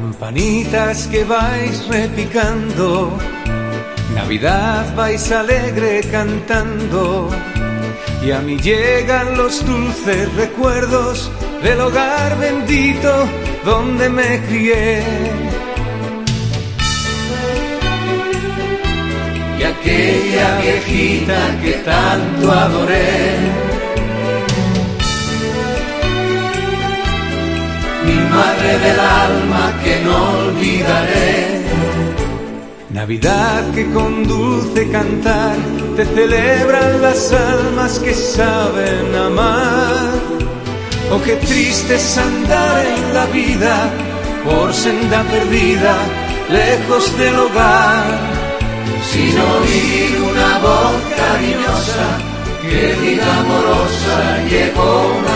Campanitas que vais repicando, Navidad vais alegre cantando, y a mí llegan los dulces recuerdos del hogar bendito donde me crié. Y aquella viejita que tanto adoré, mi madre que no Navidad que con dulce cantar te celebran las almas que saben amar. Oh, qué triste es andar en la vida por senda perdida, lejos del hogar, sin oír una voz cariñosa que diga amorosa llegó Navidad.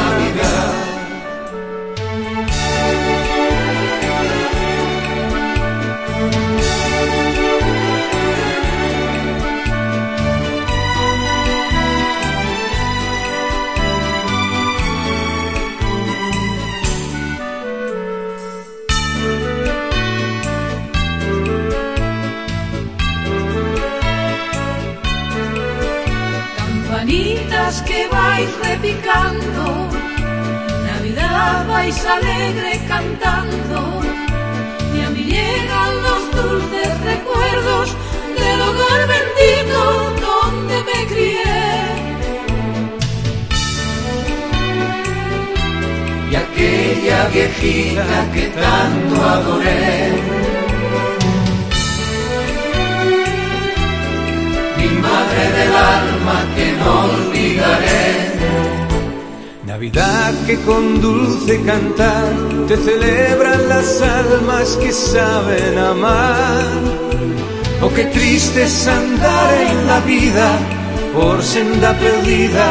Campanitas que vais repicando, Navidad vais alegre cantando, y a mí llegan los dulces recuerdos del hogar bendito donde me crié. y aquella viejita que tanto adoré. Madre del alma que no olvidaré. Navidad que con dulce cantar te celebran las almas que saben amar. Oh, qué triste es andar en la vida por senda perdida,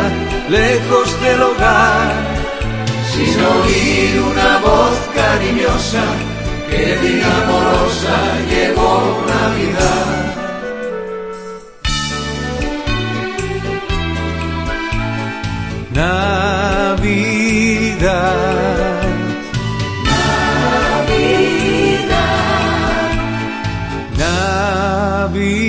lejos del hogar sin oír una voz cariñosa que diga amorosa llegó Navidad. Navidad. Navidad. Navidad.